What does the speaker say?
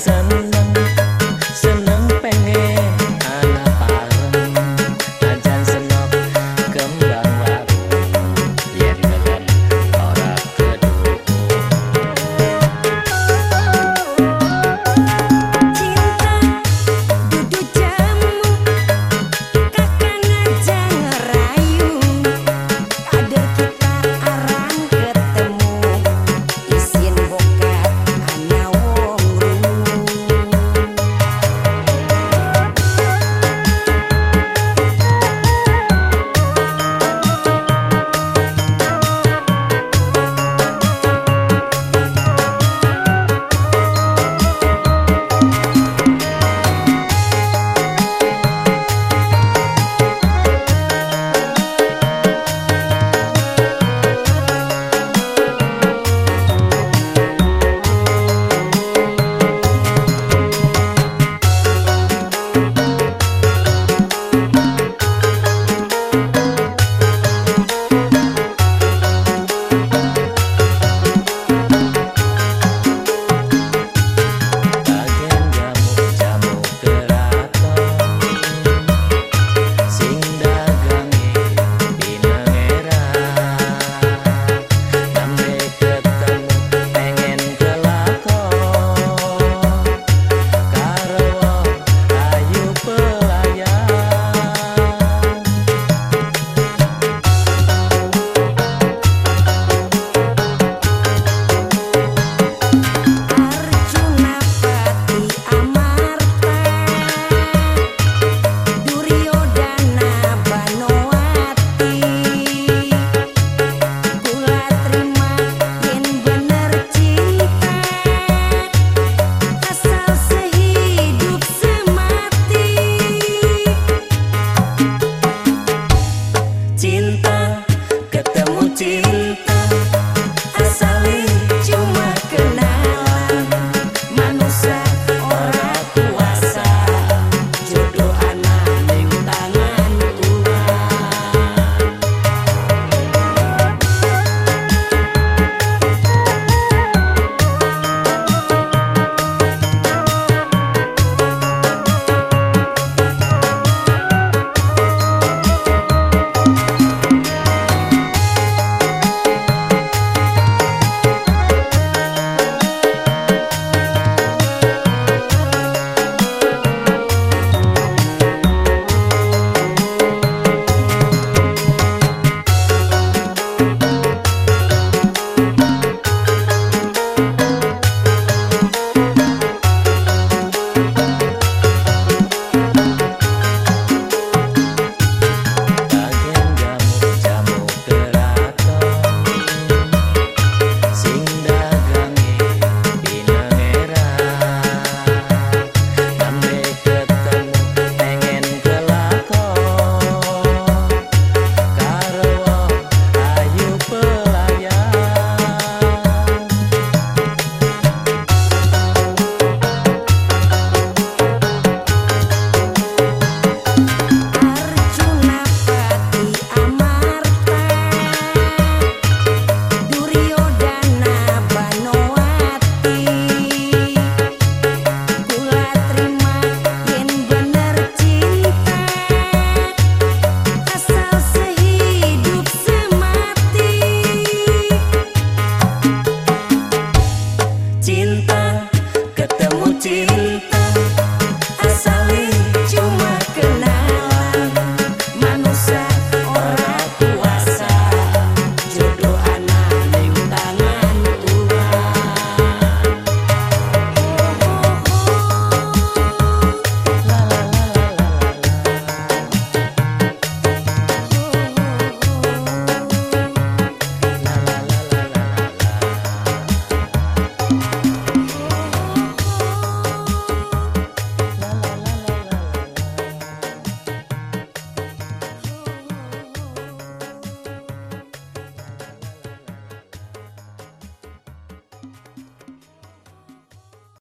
sun.